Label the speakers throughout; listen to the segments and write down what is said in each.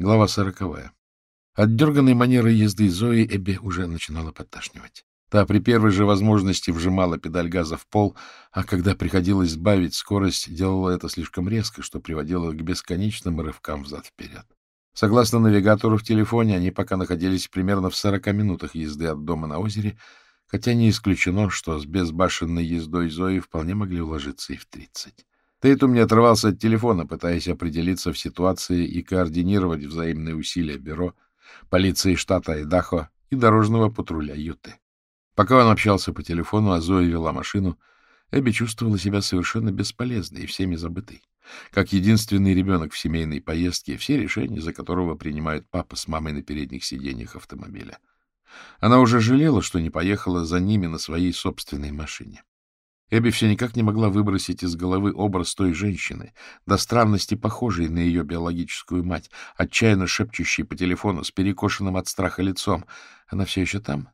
Speaker 1: Глава сороковая. От дерганной манеры езды Зои Эбби уже начинала подташнивать. Та при первой же возможности вжимала педаль газа в пол, а когда приходилось сбавить скорость, делала это слишком резко, что приводило к бесконечным рывкам взад-вперед. Согласно навигатору в телефоне, они пока находились примерно в 40 минутах езды от дома на озере, хотя не исключено, что с безбашенной ездой Зои вполне могли уложиться и в 30. Тейтум не отрывался от телефона, пытаясь определиться в ситуации и координировать взаимные усилия бюро, полиции штата Айдахо и дорожного патруля Юты. Пока он общался по телефону, а Зоя вела машину, Эбби чувствовала себя совершенно бесполезной и всеми забытой. Как единственный ребенок в семейной поездке, все решения, за которого принимают папа с мамой на передних сиденьях автомобиля. Она уже жалела, что не поехала за ними на своей собственной машине. Эбби все никак не могла выбросить из головы образ той женщины, до странности похожей на ее биологическую мать, отчаянно шепчущей по телефону с перекошенным от страха лицом. Она все еще там?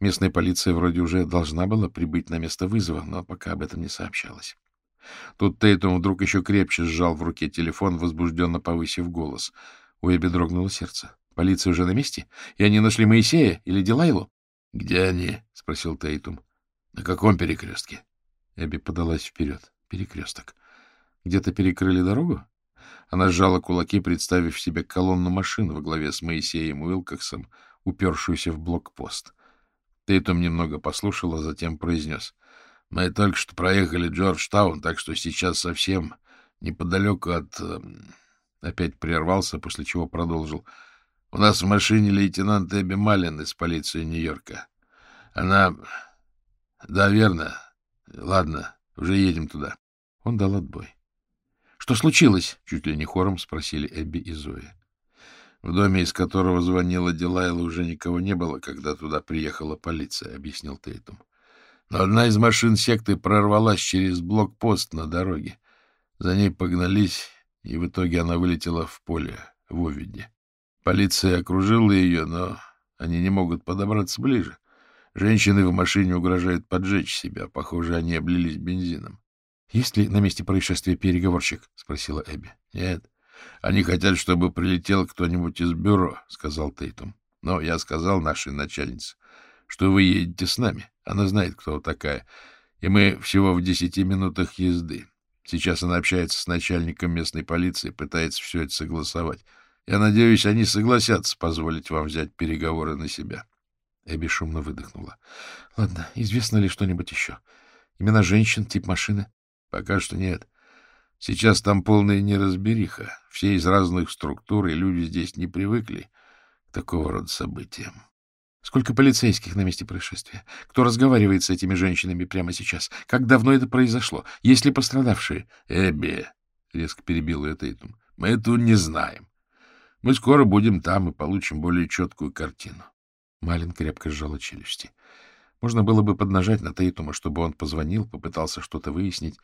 Speaker 1: Местная полиция вроде уже должна была прибыть на место вызова, но пока об этом не сообщалось. Тут Тейтум вдруг еще крепче сжал в руке телефон, возбужденно повысив голос. У Эбби дрогнуло сердце. Полиция уже на месте? И они нашли Моисея или Дилайлу? — Где они? — спросил Тейтум. — На каком перекрестке? Эбби подалась вперед. Перекресток. Где-то перекрыли дорогу? Она сжала кулаки, представив себе колонну машин во главе с Моисеем Уилкоксом, упершуюся в блокпост. Тейтум немного послушал, а затем произнес. — Мы только что проехали Джорджтаун, так что сейчас совсем неподалеку от... Эм, опять прервался, после чего продолжил. — У нас в машине лейтенант Эбби Маллин из полиции Нью-Йорка. Она... Да, верно, Ладно, уже едем туда. Он дал отбой. — Что случилось? — чуть ли не хором спросили Эбби и Зоя. В доме, из которого звонила Дилайла, уже никого не было, когда туда приехала полиция, — объяснил Тейтум. Но одна из машин секты прорвалась через блокпост на дороге. За ней погнались, и в итоге она вылетела в поле в Овиде. Полиция окружила ее, но они не могут подобраться ближе. Женщины в машине угрожают поджечь себя. Похоже, они облились бензином. — Есть ли на месте происшествия переговорщик? — спросила Эбби. — Нет. Они хотят, чтобы прилетел кто-нибудь из бюро, — сказал Тейтум. — Но я сказал нашей начальнице, что вы едете с нами. Она знает, кто такая. И мы всего в десяти минутах езды. Сейчас она общается с начальником местной полиции, пытается все это согласовать. Я надеюсь, они согласятся позволить вам взять переговоры на себя. — Эбби шумно выдохнула. — Ладно, известно ли что-нибудь еще? Имена женщин, тип машины? — Пока что нет. Сейчас там полная неразбериха. Все из разных структур, и люди здесь не привыкли к такого рода событиям. Сколько полицейских на месте происшествия? Кто разговаривает с этими женщинами прямо сейчас? Как давно это произошло? Есть ли пострадавшие? — Эбби, — резко перебил ее Тейтум, — мы этого не знаем. Мы скоро будем там и получим более четкую картину. Малин крепко сжала челюсти. Можно было бы поднажать на Тейтума, чтобы он позвонил, попытался что-то выяснить,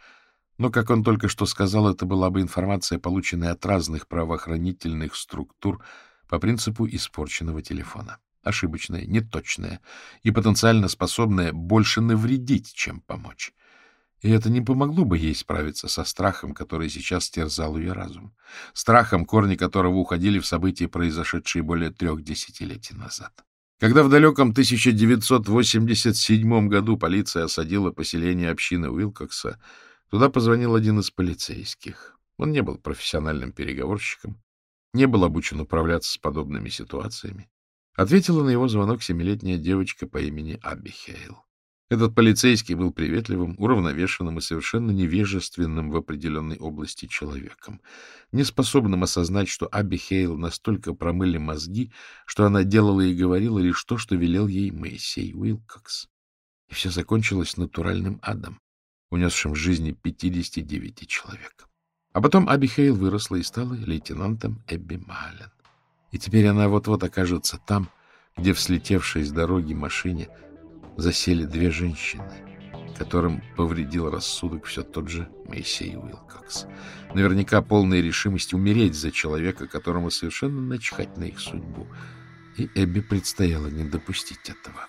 Speaker 1: но, как он только что сказал, это была бы информация, полученная от разных правоохранительных структур по принципу испорченного телефона. Ошибочная, неточная и потенциально способная больше навредить, чем помочь. И это не помогло бы ей справиться со страхом, который сейчас терзал ее разум. Страхом, корни которого уходили в события, произошедшие более трех десятилетий назад. Когда в далеком 1987 году полиция осадила поселение общины Уилкокса, туда позвонил один из полицейских. Он не был профессиональным переговорщиком, не был обучен управляться с подобными ситуациями. Ответила на его звонок семилетняя девочка по имени Абби Хейл. Этот полицейский был приветливым, уравновешенным и совершенно невежественным в определенной области человеком, неспособным осознать, что Абби Хейл настолько промыли мозги, что она делала и говорила лишь то, что велел ей Моисей Уилкокс. И все закончилось натуральным адом, унесшим жизни 59 человек. А потом Абби Хейл выросла и стала лейтенантом Эбби Маллен. И теперь она вот-вот окажется там, где в слетевшей с дороги машине — засели две женщины, которым повредил рассудок все тот же Моисей Уилкокс. Наверняка полная решимость умереть за человека, которому совершенно начхать на их судьбу. И Эбби предстояло не допустить этого.